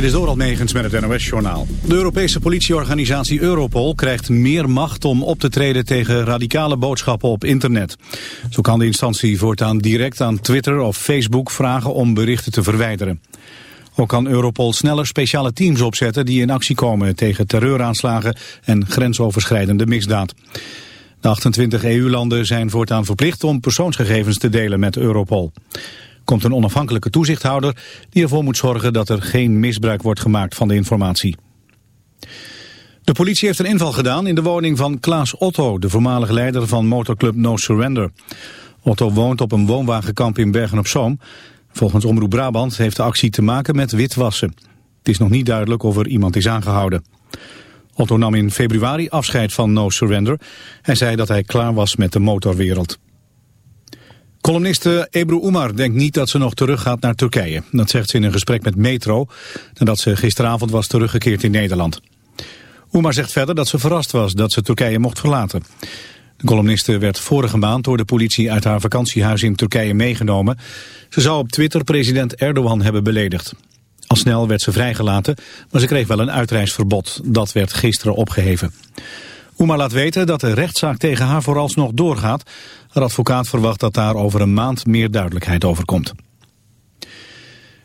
Dit is Doral Megens met het NOS-journaal. De Europese politieorganisatie Europol krijgt meer macht om op te treden tegen radicale boodschappen op internet. Zo kan de instantie voortaan direct aan Twitter of Facebook vragen om berichten te verwijderen. Ook kan Europol sneller speciale teams opzetten die in actie komen tegen terreuraanslagen en grensoverschrijdende misdaad. De 28 EU-landen zijn voortaan verplicht om persoonsgegevens te delen met Europol komt een onafhankelijke toezichthouder die ervoor moet zorgen dat er geen misbruik wordt gemaakt van de informatie. De politie heeft een inval gedaan in de woning van Klaas Otto, de voormalige leider van motorclub No Surrender. Otto woont op een woonwagenkamp in Bergen-op-Zoom. Volgens Omroep Brabant heeft de actie te maken met witwassen. Het is nog niet duidelijk of er iemand is aangehouden. Otto nam in februari afscheid van No Surrender. Hij zei dat hij klaar was met de motorwereld. Columniste Ebru Umar denkt niet dat ze nog teruggaat naar Turkije. Dat zegt ze in een gesprek met Metro, nadat ze gisteravond was teruggekeerd in Nederland. Umar zegt verder dat ze verrast was dat ze Turkije mocht verlaten. De columniste werd vorige maand door de politie uit haar vakantiehuis in Turkije meegenomen. Ze zou op Twitter president Erdogan hebben beledigd. Al snel werd ze vrijgelaten, maar ze kreeg wel een uitreisverbod. Dat werd gisteren opgeheven. Oema laat weten dat de rechtszaak tegen haar vooralsnog doorgaat. Haar advocaat verwacht dat daar over een maand meer duidelijkheid over komt.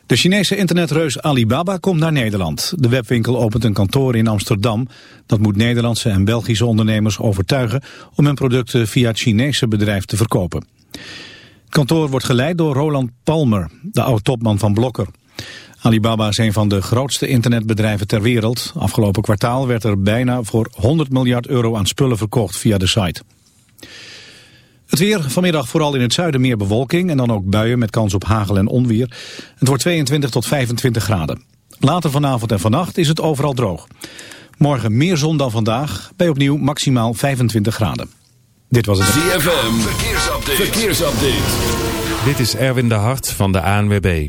De Chinese internetreus Alibaba komt naar Nederland. De webwinkel opent een kantoor in Amsterdam. Dat moet Nederlandse en Belgische ondernemers overtuigen... om hun producten via het Chinese bedrijf te verkopen. Het kantoor wordt geleid door Roland Palmer, de oud-topman van Blokker. Alibaba is een van de grootste internetbedrijven ter wereld. Afgelopen kwartaal werd er bijna voor 100 miljard euro aan spullen verkocht via de site. Het weer, vanmiddag vooral in het zuiden meer bewolking en dan ook buien met kans op hagel en onweer. Het wordt 22 tot 25 graden. Later vanavond en vannacht is het overal droog. Morgen meer zon dan vandaag, bij opnieuw maximaal 25 graden. Dit was het... ZFM, verkeersupdate. verkeersupdate. Dit is Erwin de Hart van de ANWB.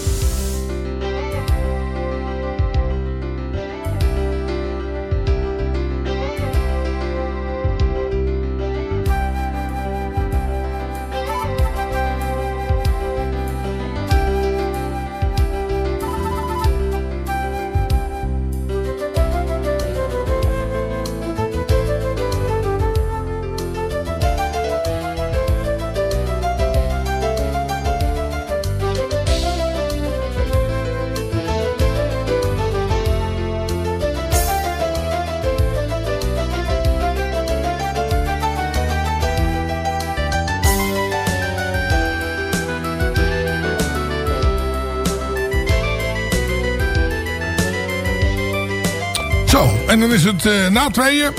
Dan is het uh, na tweeën.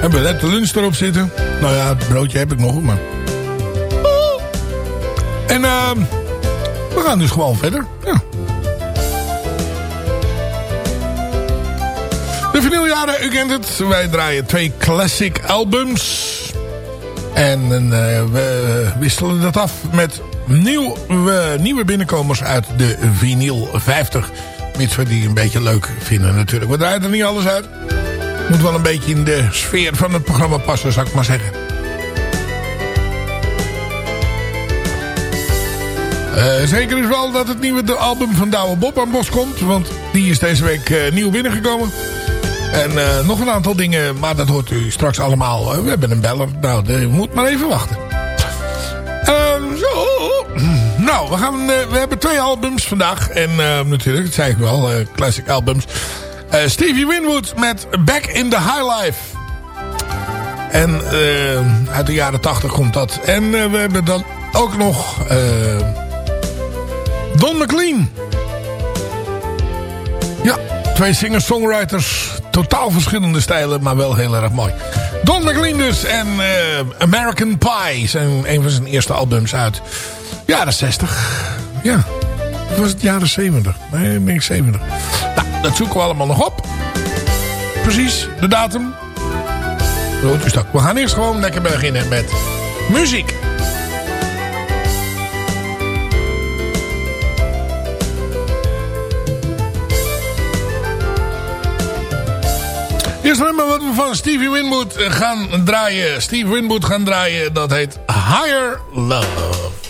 Hebben we net de lunch erop zitten. Nou ja, het broodje heb ik nog, maar... En uh, we gaan dus gewoon verder. Ja. De vinyljaren, u kent het. Wij draaien twee classic albums. En uh, we wisselen dat af met nieuw, nieuwe binnenkomers uit de vinyl 50. Mits we die een beetje leuk vinden natuurlijk. We draaien er niet alles uit. Moet wel een beetje in de sfeer van het programma passen, zou ik maar zeggen. Uh, zeker is wel dat het nieuwe album van Douwe Bob aan bos komt. Want die is deze week uh, nieuw binnengekomen. En uh, nog een aantal dingen, maar dat hoort u straks allemaal. we hebben een beller, nou, je moet maar even wachten. Nou, we, gaan, uh, we hebben twee albums vandaag. En natuurlijk, dat zei ik wel, classic albums. Stevie Winwood met Back in the High Life. En uit de jaren 80 komt dat. En we hebben dan ook nog Don McLean. Ja, twee singer-songwriters. Totaal verschillende stijlen, maar wel heel erg mooi. Don McLean dus en American Pie zijn een van zijn eerste albums uit jaren 60. Ja, was het jaren 70? Nee, ik 70. Nou, dat zoeken we allemaal nog op. Precies, de datum. We gaan eerst gewoon lekker beginnen met muziek. Eerst nummer wat we van Stevie Winwood gaan draaien. Steve Winwood gaan draaien. Dat heet Higher Love.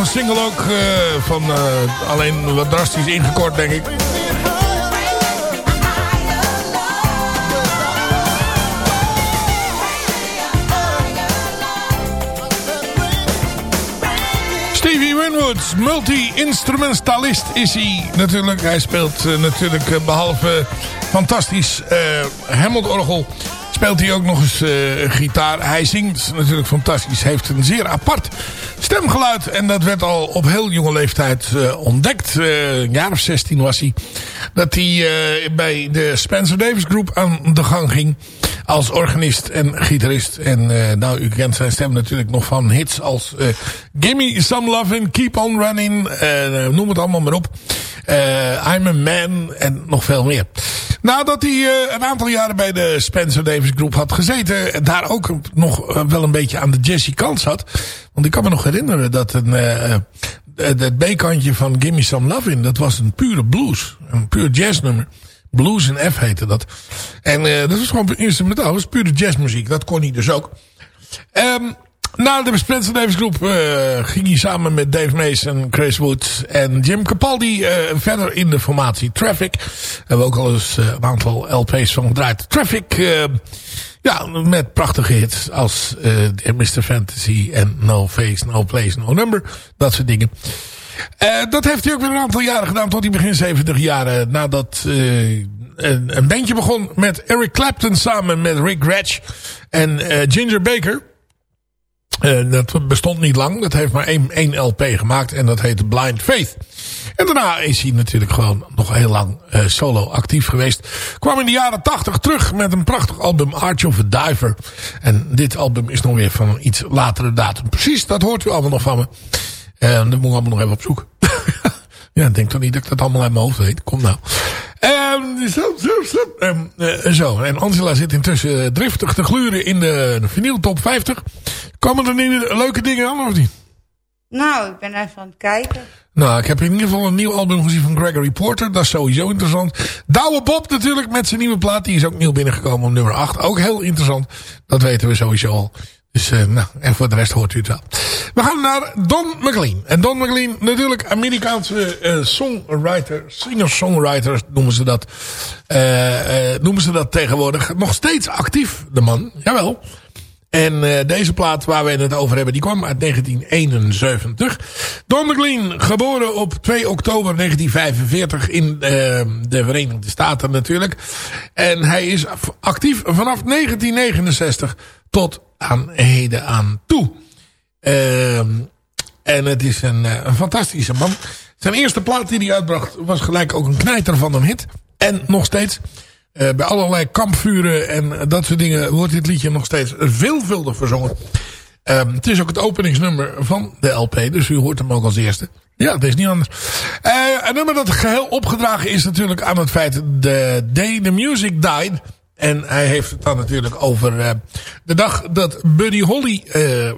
Een single ook uh, van uh, alleen wat drastisch ingekort denk ik. Stevie Winwood, multi-instrumentalist is hij natuurlijk. Hij speelt uh, natuurlijk behalve fantastisch uh, Hammond-orgel... speelt hij ook nog eens gitaar. Hij zingt natuurlijk fantastisch. Heeft een zeer apart stemgeluid. En dat werd al op heel jonge leeftijd ontdekt. een jaar of 16 was hij. Dat hij bij de Spencer Davis Group aan de gang ging als organist en gitarist. En uh, nou, u kent zijn stem natuurlijk nog van hits als uh, Gimme Some Lovin', Keep On Running, uh, noem het allemaal maar op. I'm a Man en nog veel meer. Nadat hij een aantal jaren bij de Spencer Davis Group had gezeten, daar ook nog wel een beetje aan de Jesse kant zat. Want ik kan me nog herinneren dat een, het B-kantje van Gimme Some Lovin', dat was een pure blues, een puur jazznummer. Blues en F heette dat. En uh, dat was gewoon instrumentaal. Dat was pure jazzmuziek. Dat kon hij dus ook. Um, na de Spencer Davis Groep uh, ging hij samen met Dave Mason, Chris Wood en Jim Capaldi uh, verder in de formatie Traffic. Hebben we ook al eens een aantal LP's van gedraaid. Traffic, ja, met prachtige hits als Mr. Fantasy en No Face, No Place, No Number. Dat soort dingen. Dat heeft hij ook weer een aantal jaren gedaan. Tot hij begin 70 jaren. Nadat een, een bandje begon met Eric Clapton samen met Rick Gretsch en Ginger Baker. Dat bestond niet lang. Dat heeft maar één, één LP gemaakt. En dat heette Blind Faith. En daarna is hij natuurlijk gewoon nog heel lang solo actief geweest. Kwam in de jaren 80 terug met een prachtig album Arch of a Diver. En dit album is nog weer van een iets latere datum. Precies, dat hoort u allemaal nog van me. En dat moet ik allemaal nog even op zoek. ja, ik denk toch niet dat ik dat allemaal uit mijn hoofd weet. Kom nou. Um, zo, zo, zo. Um, uh, zo. En Angela zit intussen driftig te gluren in de vinyl top 50. Komen er nu leuke dingen aan of niet? Nou, ik ben even aan het kijken. Nou, ik heb in ieder geval een nieuw album gezien van Gregory Porter. Dat is sowieso interessant. Douwe Bob natuurlijk met zijn nieuwe plaat. Die is ook nieuw binnengekomen op nummer 8. Ook heel interessant. Dat weten we sowieso al. Dus uh, nou, en voor de rest hoort u het wel. We gaan naar Don McLean. En Don McLean, natuurlijk Amerikaanse uh, songwriter, singer-songwriter noemen ze dat. Uh, noemen ze dat tegenwoordig. Nog steeds actief, de man. Jawel. En deze plaat waar we het over hebben, die kwam uit 1971. Don McLean, geboren op 2 oktober 1945 in de Verenigde Staten natuurlijk. En hij is actief vanaf 1969 tot aan heden aan toe. Uh, en het is een, eh, een fantastische man. Zijn eerste plaat die hij uitbracht was gelijk ook een knijter van een hit. En nog steeds. Uh, bij allerlei kampvuren en dat soort dingen wordt dit liedje nog steeds veelvuldig verzongen. Uh, het is ook het openingsnummer van de LP, dus u hoort hem ook als eerste. Ja, dat is niet anders. Uh, een nummer dat geheel opgedragen is natuurlijk aan het feit... The Day the Music Died en hij heeft het dan natuurlijk over uh, de dag dat Buddy Holly uh,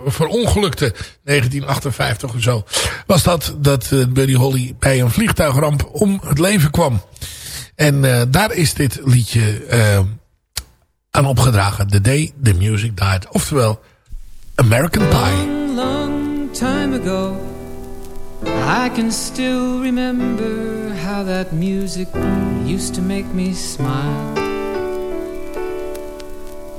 verongelukte. 1958 of zo. Was dat dat uh, Buddy Holly bij een vliegtuigramp om het leven kwam. En daar is dit liedje aan opgedragen. The Day the Music Died. Oftewel American Pie. Long, long time ago. I can still remember how that music used to make me smile.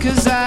cause I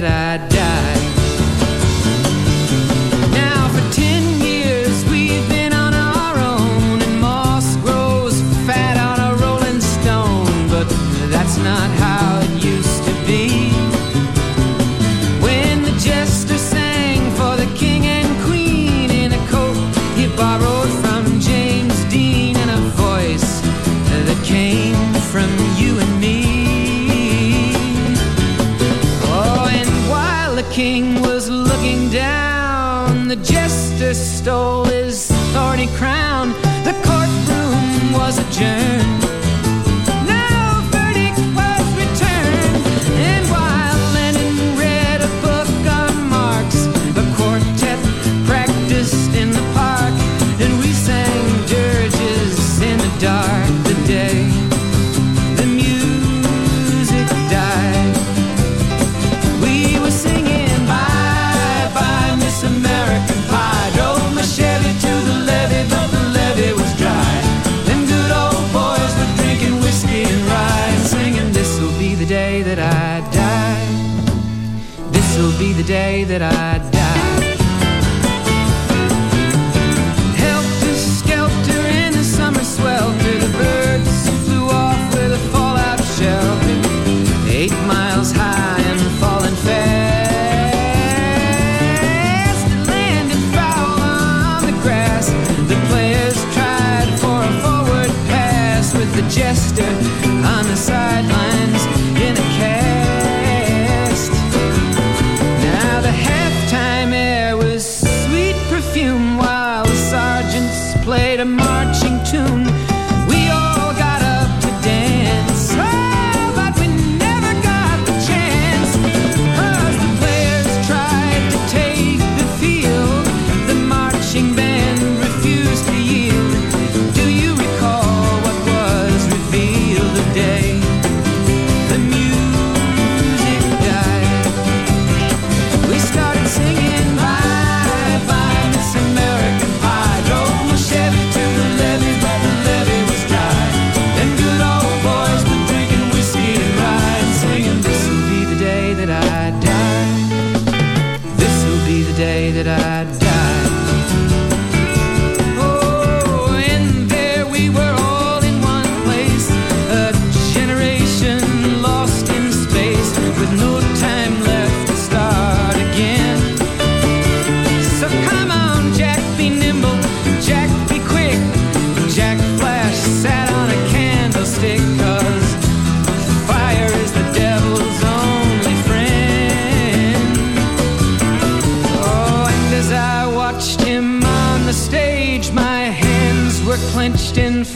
that I did. crown. that I destined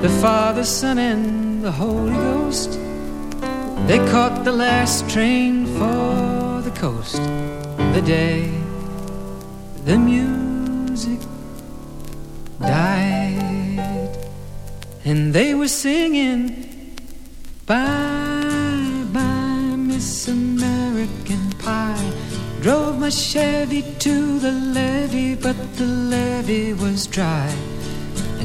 the Father, Son, and the Holy Ghost, they caught the last train for the coast the day the music died. And they were singing, Bye, bye, Miss American Pie. Drove my Chevy to the levee, but the levee was dry.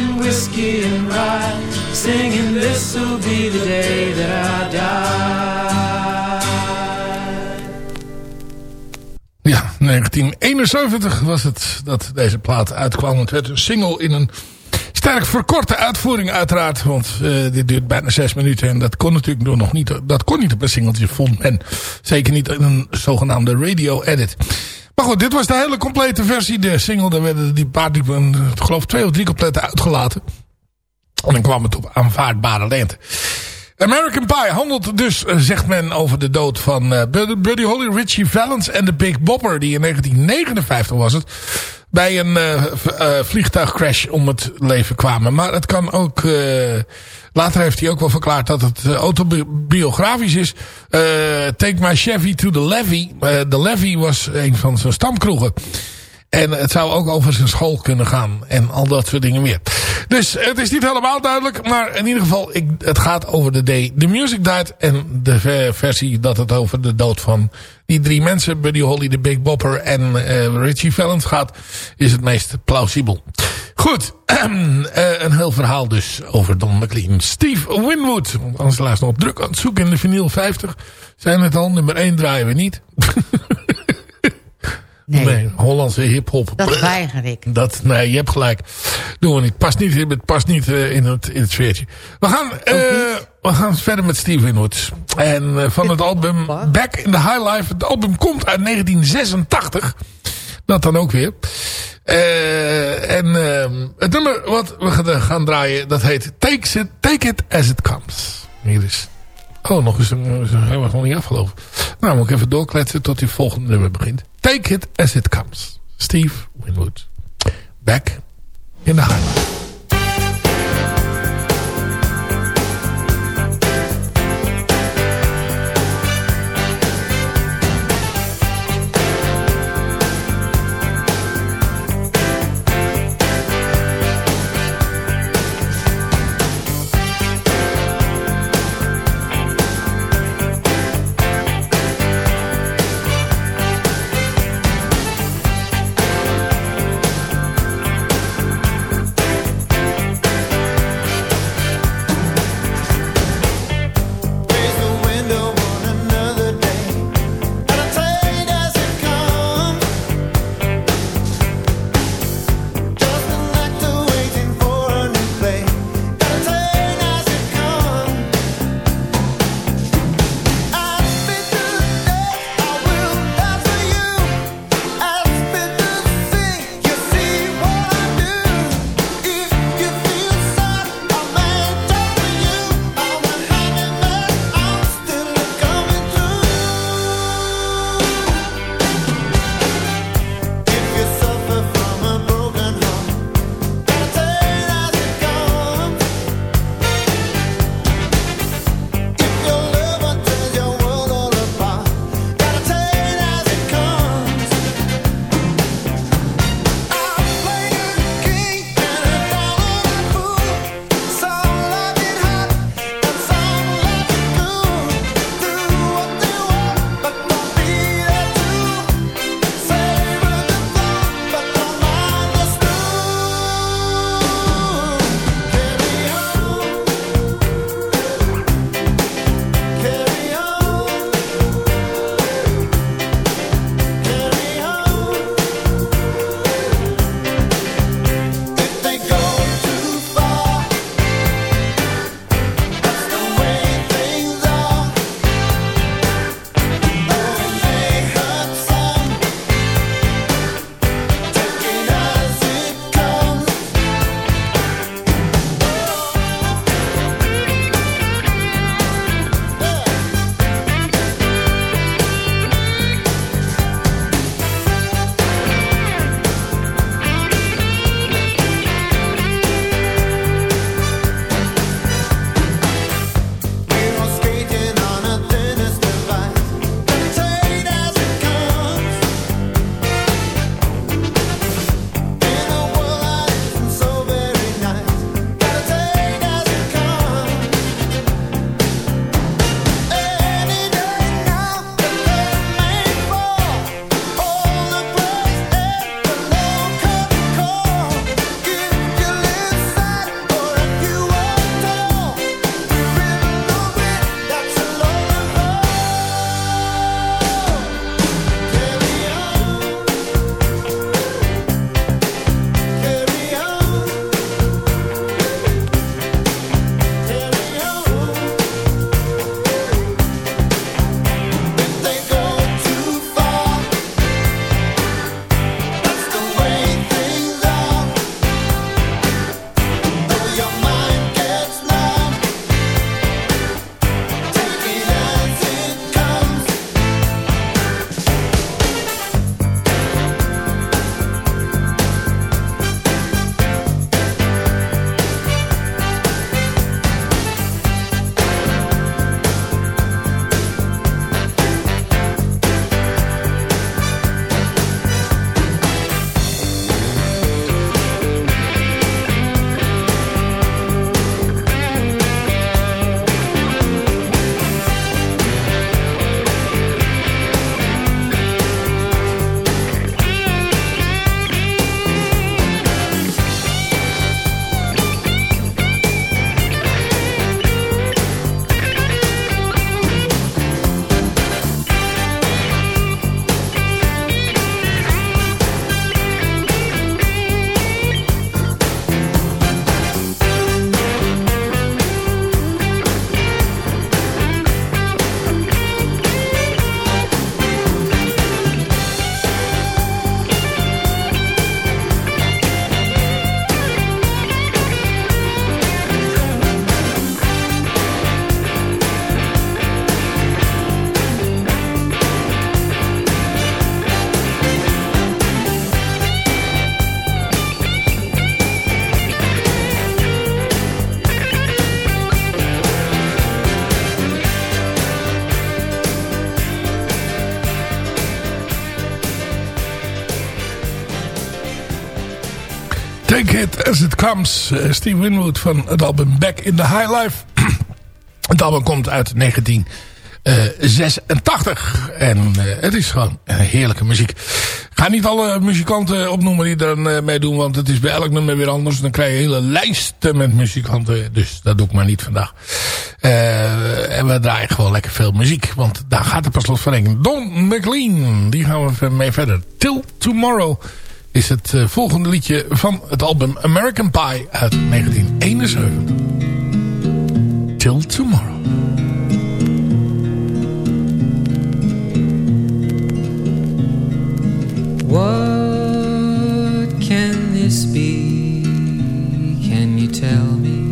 Whiskey and rye, singing, This'll be the day that I die. Ja, 1971 was het dat deze plaat uitkwam. Het werd een single in een sterk verkorte uitvoering uiteraard. Want eh, dit duurt bijna zes minuten. En dat kon natuurlijk nog niet, dat kon niet op een singeltje vond men. Zeker niet in een zogenaamde radio edit. Maar goed, dit was de hele complete versie. De single, daar werden die paar, die, ik geloof twee of drie complete uitgelaten. En dan kwam het op aanvaardbare lengte. American Pie handelt dus, eh, zegt men, over de dood van uh, Buddy Holly, Richie Valens en de Big Bopper. Die in 1959 was het. Bij een vliegtuigcrash om het leven kwamen. Maar het kan ook... later heeft hij ook wel verklaard dat het autobiografisch is. Take My Chevy to the Levy. de Levy was een van zijn stamkroegen. En het zou ook over zijn school kunnen gaan. En al dat soort dingen meer. Dus het is niet helemaal duidelijk. Maar in ieder geval, ik, het gaat over de day The Music Died. En de versie dat het over de dood van die drie mensen. Buddy Holly, de Big Bopper en uh, Richie Valens gaat. Is het meest plausibel. Goed. uh, een heel verhaal dus over Don McLean. Steve Winwood. Want anders laat nog druk aan het zoeken in de vinyl 50. Zijn het al. Nummer 1 draaien we niet. Nee. Nee, Hollandse hiphop. Dat weiger ik. Dat, nee, je hebt gelijk. Doen we niet. Past niet, het past niet uh, in, het, in het sfeertje. We gaan, uh, we gaan verder met Steve Winwood. En uh, van het album Back in the High Life. Het album komt uit 1986. Dat dan ook weer. en het nummer wat we gaan draaien, dat heet Take It, Take It As It Comes. Hier is... Oh, nog eens een... Hij was nog niet afgelopen. Nou, moet ik even doorkletsen tot die volgende nummer begint. Take it as it comes. Steve Winwood. Back in the highlight. As It Comes. Uh, Steve Winwood van het album Back in the High Life. het album komt uit 1986. En uh, het is gewoon heerlijke muziek. Ik ga niet alle muzikanten opnoemen die er uh, mee doen. Want het is bij elk nummer weer anders. Dan krijg je hele lijsten met muzikanten. Dus dat doe ik maar niet vandaag. En we draaien gewoon lekker veel muziek. Want daar gaat het pas los van Don McLean. Die gaan we mee verder. Till Tomorrow is het uh, volgende liedje van het album American Pie uit 1971. Till Tomorrow. What can this be? Can you tell me?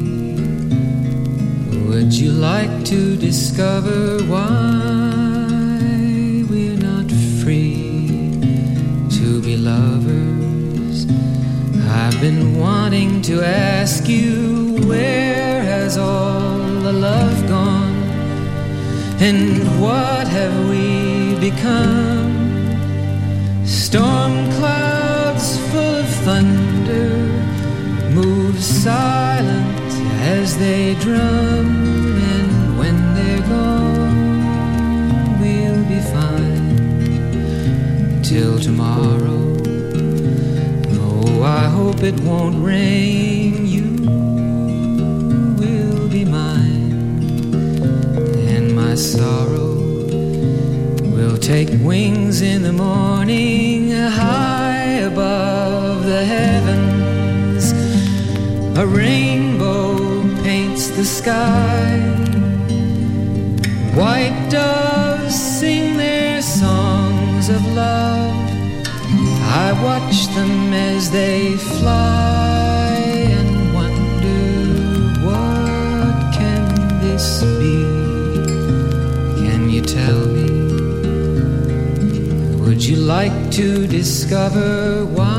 Would you like to discover why we're not free to be lovers? I've been wanting to ask you where has all the love gone? And what have we become? Storm clouds full of thunder move silent as they drum, and when they're gone, we'll be fine till tomorrow. Hope it won't rain. You will be mine, and my sorrow will take wings in the morning high above the heavens. A rainbow paints the sky. White doves sing their songs of love. I watch them as they fly and wonder what can this be? Can you tell me? Would you like to discover why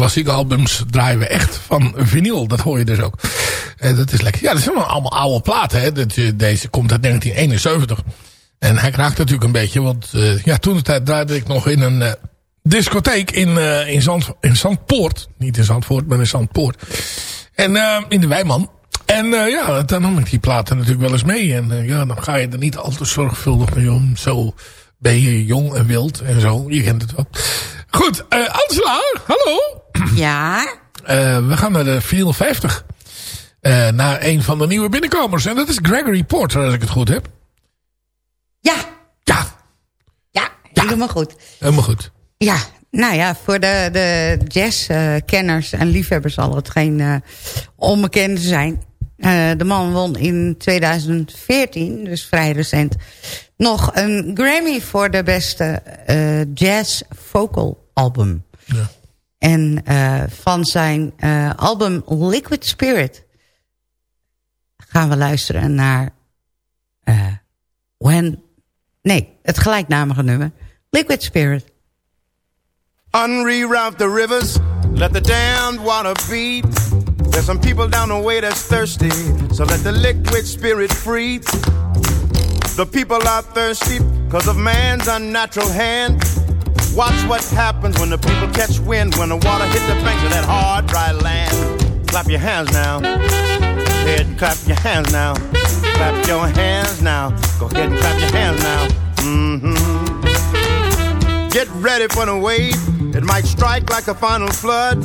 klassieke albums draaien we echt van vinyl. Dat hoor je dus ook. En dat is lekker. Ja, dat zijn allemaal oude platen. Hè. Eh, deze komt uit 1971. En hij kraakt natuurlijk een beetje. Want uh, ja, toen de tijd draaide ik nog in een uh, discotheek in, in, Zand, in Zandpoort. Niet in Zandvoort, maar in Zandpoort. En in de Wijman. En ja, dan nam ik die platen natuurlijk wel eens mee. En ja, dan ga je er niet al te zorgvuldig mee om. Zo ben je jong en wild en zo. Je kent het wel. Goed, uh, Angela, hallo. Ja? Uh, we gaan naar de 450. Uh, naar een van de nieuwe binnenkomers. En dat is Gregory Porter, als ik het goed heb. Ja. Ja. Ja, helemaal goed. Helemaal goed. Ja, nou ja, voor de, de jazzkenners en liefhebbers zal het geen onbekende zijn. Uh, de man won in 2014, dus vrij recent, nog een Grammy voor de beste uh, jazz vocal album. Ja. En uh, van zijn uh, album Liquid Spirit gaan we luisteren naar When... Nee, het gelijknamige nummer. Liquid Spirit. Unreroute the rivers, let the damned water beat. There's some people down the way that's thirsty, so let the liquid spirit free. The people are thirsty because of man's unnatural hand. Watch what happens when the people catch wind, when the water hit the banks of that hard, dry land. Clap your hands now. Go ahead and clap your hands now. Clap your hands now. Go ahead and clap your hands now. Mm-hmm. Get ready for the wave. It might strike like a final flood.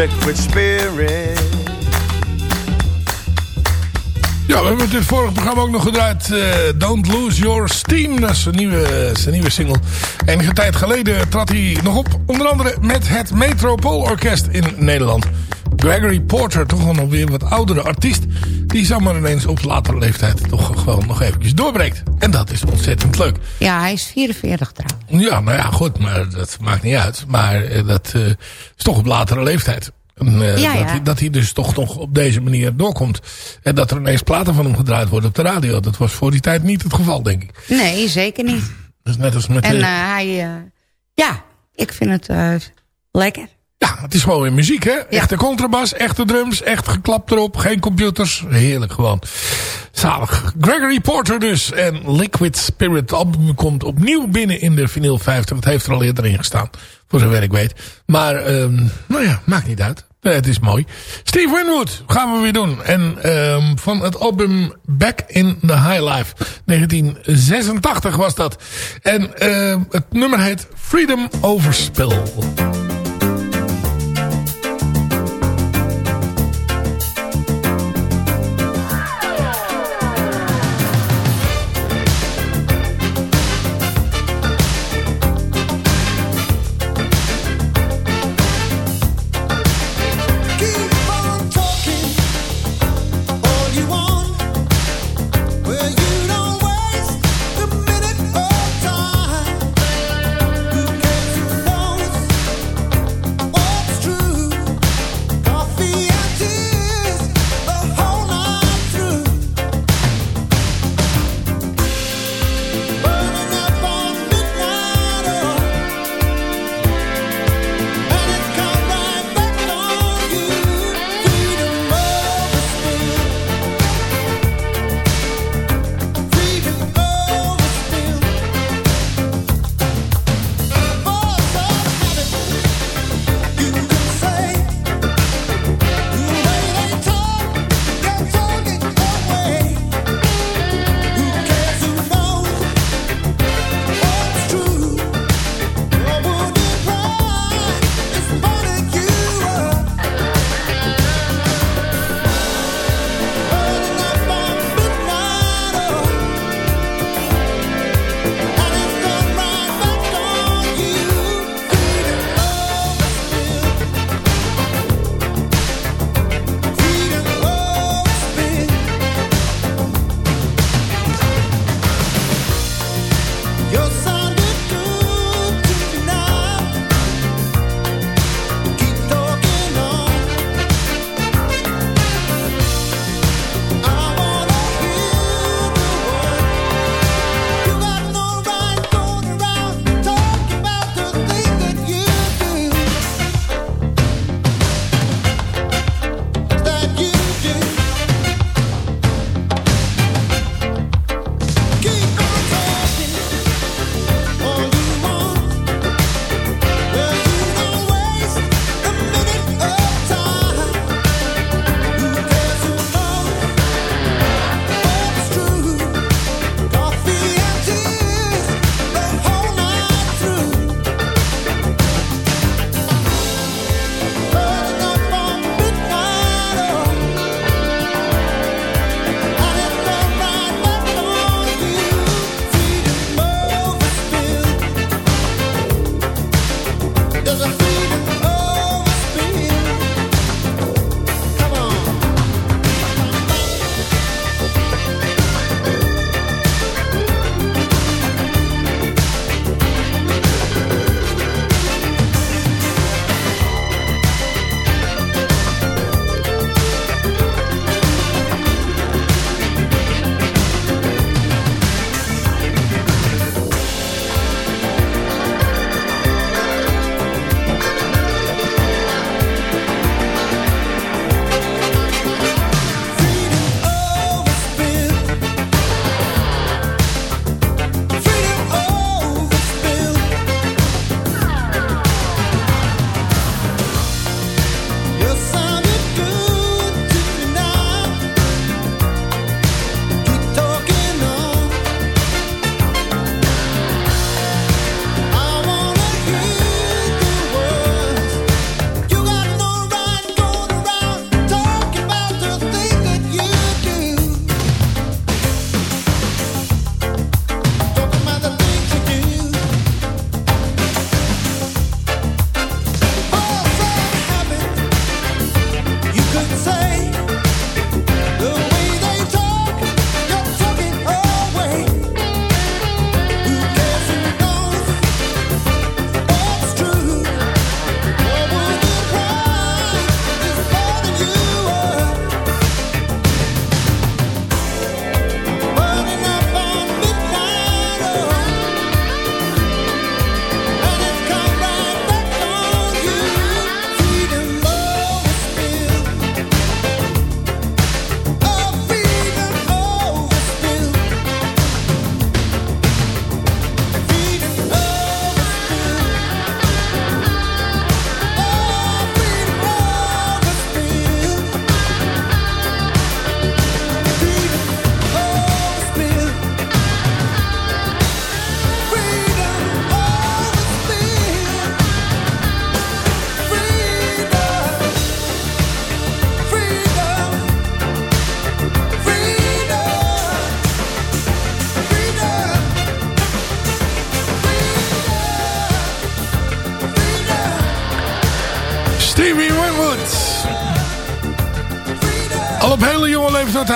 Liquid spirit. Ja, we hebben het vorige programma ook nog gedraaid. eh, Don't Lose Your Steam. Dat is zijn nieuwe, zijn nieuwe single. Enige tijd geleden trad hij nog op. Onder andere met het Metropoolorkest in Nederland. Gregory Porter, toch wel nog weer een wat oudere artiest. Die zomaar ineens op latere leeftijd toch gewoon nog eventjes doorbreekt. En dat is ontzettend leuk. Ja, hij is 44 trouwens. Ja, nou ja, goed, maar dat maakt niet uit. Maar eh, dat eh, is toch op latere leeftijd. En, eh, Ja, dat, ja. Hij, dat hij dus toch nog op deze manier doorkomt. En dat er ineens platen van hem gedraaid worden op de radio. Dat was voor die tijd niet het geval, denk ik. Nee, zeker niet. Dus net als met... En hij... ja, ik vind het lekker. Ja, het is gewoon weer muziek, hè? Echte contrabas, echte drums, echt geklapt erop. Geen computers. Heerlijk gewoon. Zalig. Gregory Porter dus. En Liquid Spirit album komt opnieuw binnen in de vinyl 50. Het heeft er al eerder in gestaan. Voor zover ik weet. Maar, ehm, nou ja, maakt niet uit. Het is mooi. Steve Winwood gaan we weer doen. En ehm, van het album Back in the High Life. 1986 was dat. En ehm, het nummer heet Freedom Over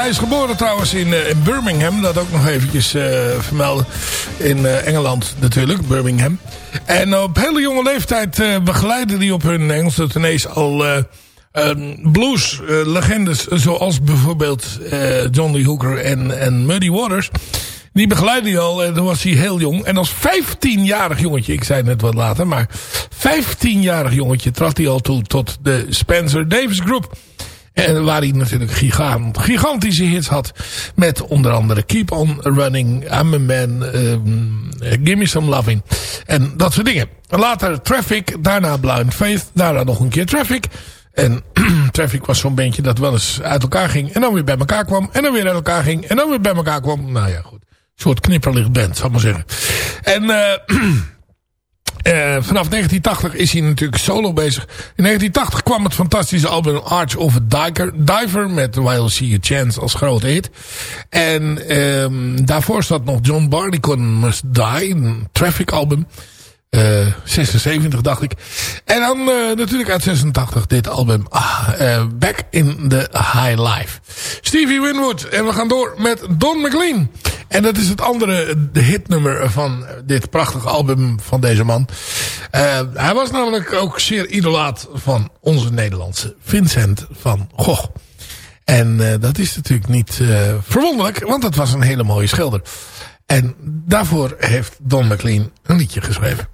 Hij is geboren trouwens in, eh, in Birmingham. Dat ook nog eventjes eh, vermelden. In eh, Engeland natuurlijk, Birmingham. En op hele jonge leeftijd uh, begeleidde hij op hun Engelse tournees al blues legendes. Zoals bijvoorbeeld John Lee Hooker en, en Muddy Waters. Die begeleidde hij al en toen was hij heel jong. En als 15-jarig jongetje, ik zei net wat later, maar 15-jarig jongetje trad hij al toe tot de Spencer Davis Group. En waar hij natuurlijk gigant, gigantische hits had. Met onder andere Keep On Running, I'm a Man, um, Give Me Some Loving. En dat soort dingen. Later Traffic, daarna Blind Faith, daarna nog een keer Traffic. En Traffic was zo'n bandje dat wel eens uit elkaar ging. En dan weer bij elkaar kwam. En dan weer uit elkaar ging. En dan weer bij elkaar kwam. Nou ja, goed. Een soort knipperlicht band, zal ik maar zeggen. En... Uh, vanaf 1980 is hij natuurlijk solo bezig. In 1980 kwam het fantastische album Arch of a Diver, Diver met While See a Chance als grote hit. En um, daarvoor staat nog John Barleycorn Must Die, een traffic album. Uh, 76 dacht ik. En dan uh, natuurlijk uit 86 dit album uh, Back in the High Life. Stevie Winwood. En we gaan door met Don McLean. En dat is het andere de hitnummer van dit prachtige album van deze man. Hij was namelijk ook zeer idolaat van onze Nederlandse Vincent van Gogh. En dat is natuurlijk niet verwonderlijk, want dat was een hele mooie schilder. En daarvoor heeft Don McLean een liedje geschreven.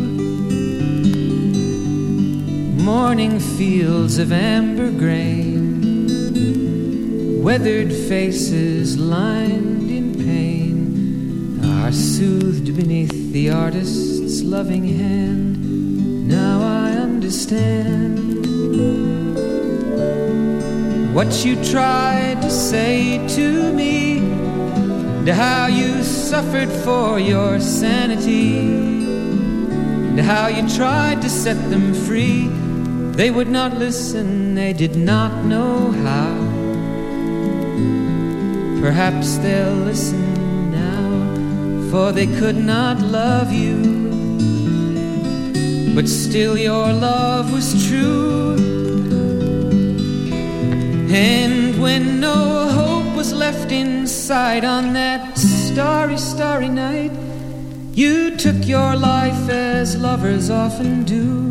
Morning fields of amber grain, weathered faces lined in pain are soothed beneath the artist's loving hand. Now I understand what you tried to say to me, and how you suffered for your sanity, and how you tried to set them free. They would not listen, they did not know how. Perhaps they'll listen now, for they could not love you. But still, your love was true. And when no hope was left inside on that starry, starry night, you took your life as lovers often do.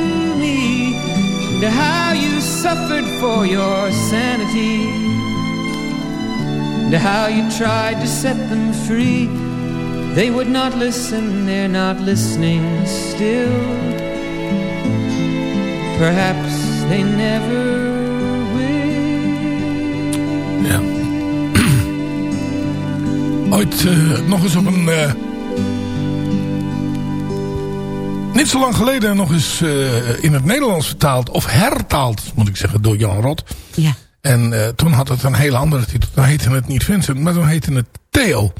and how you suffered for your sanity, and how you tried to set them free. They would not listen, they're not listening still. Perhaps they never will. Ja. Ooit eh, nog eens op een... eh, niet zo lang geleden nog eens eh, in het Nederlands vertaald. Of hertaald, moet ik zeggen, door Jan Rot. Ja. En eh, toen had het een hele andere titel. Toen heette het niet Vincent, maar toen heette het Theo.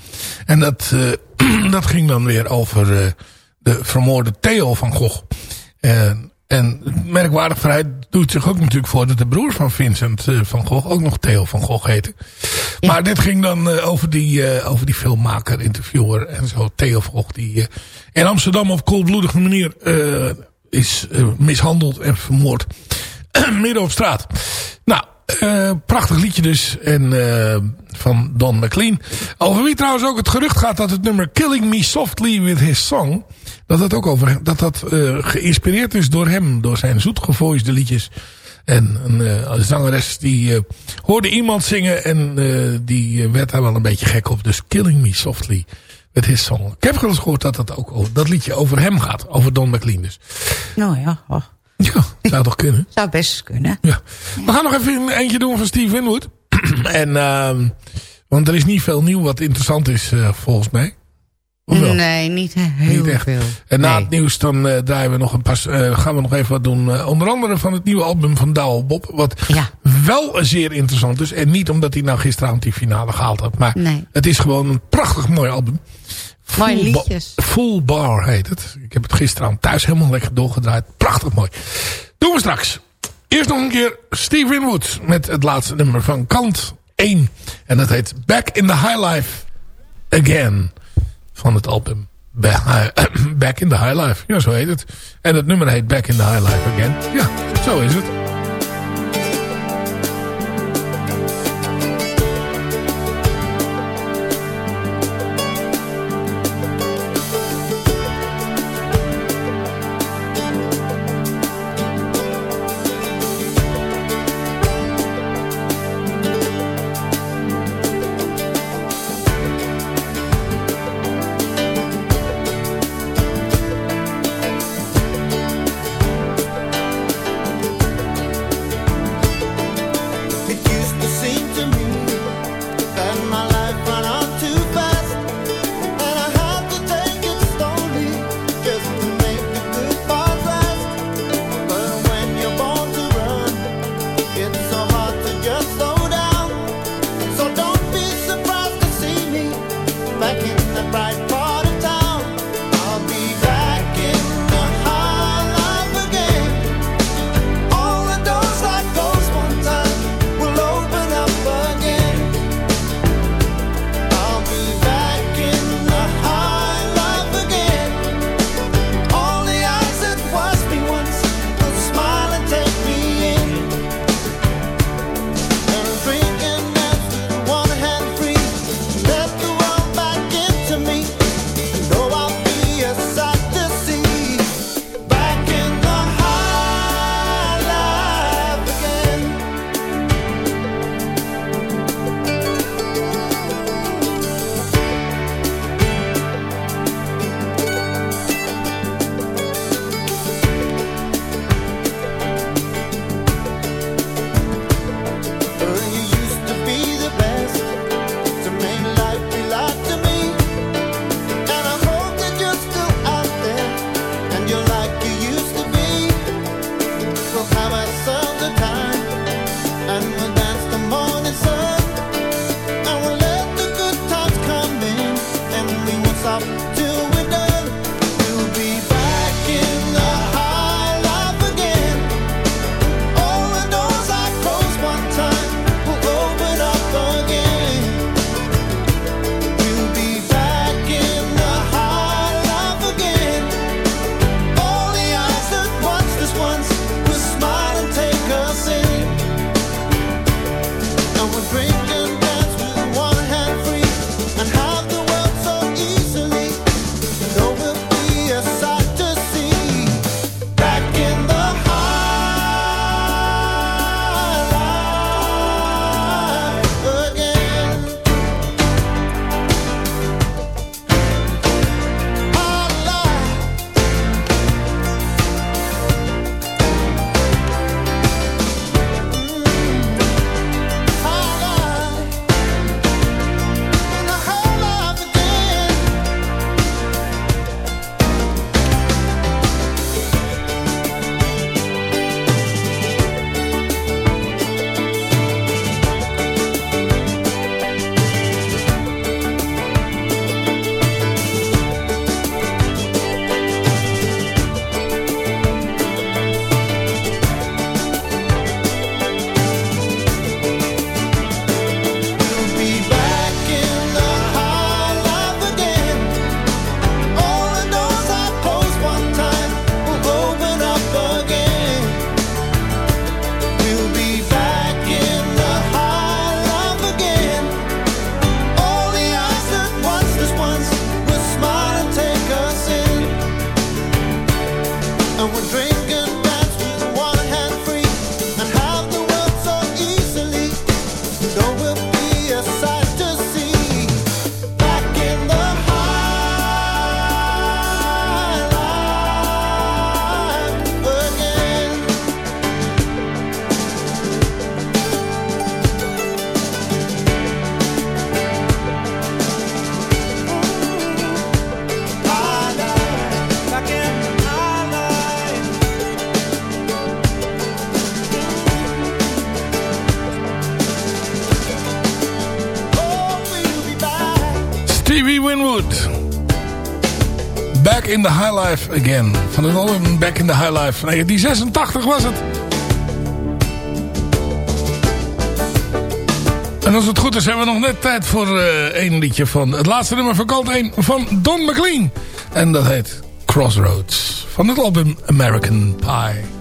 En dat, eh, dat ging dan weer over de vermoorde Theo van Gogh. En, en merkwaardig feit doet zich ook natuurlijk voor dat de broer van Vincent eh, van Gogh ook nog Theo van Gogh heette. Maar dit ging dan eh, over, die, eh, over die filmmaker, interviewer en zo. Theo van Gogh die in Amsterdam op koelbloedige manier is mishandeld en vermoord. Midden op straat. Nou, eh, prachtig liedje dus. En eh, van Don McLean. Over wie trouwens ook het gerucht gaat dat het nummer Killing Me Softly With His Song. Dat dat ook over dat dat eh, geïnspireerd is door hem. Door zijn zoetgevoisde liedjes. En een zangeres die hoorde iemand zingen. En die werd daar wel een beetje gek op. Dus Killing Me Softly With His Song. Ik heb wel eens gehoord dat dat ook over, dat liedje over hem gaat. Over Don McLean dus. Nou ja, oh, Ja, zou toch kunnen. zou best kunnen. Ja. We gaan nog even een eentje doen van Steve Winwood. en, ehm want er is niet veel nieuw wat interessant is eh, volgens mij. Nee, niet heel Niet echt. veel. En na Nee. het nieuws dan eh, draaien we nog een pas, eh, gaan we nog even wat doen. onder andere van het nieuwe album van Douwe Bob. Wat Ja. wel zeer interessant is. En niet omdat hij nou gisteravond die finale gehaald had. Maar Nee. het is gewoon een prachtig mooi album. Mooie Full Ba- liedjes. Full Bar heet het. Ik heb het gisteravond thuis helemaal lekker doorgedraaid. Prachtig mooi. Doen we straks. Eerst nog een keer Steve Winwood. Met het laatste nummer van kant 1. En dat heet Back in the High Life Again. Van het album Ba- Back in the High Life. Ja, zo heet het. En het nummer heet Back in the High Life Again. Ja, zo is het. in the High Life Again. Van het album Back in the High Life die 1986 was het. En als het goed is hebben we nog net tijd voor uh, één liedje van het laatste nummer van kant 1 van Don McLean. En dat heet Crossroads van het album American Pie.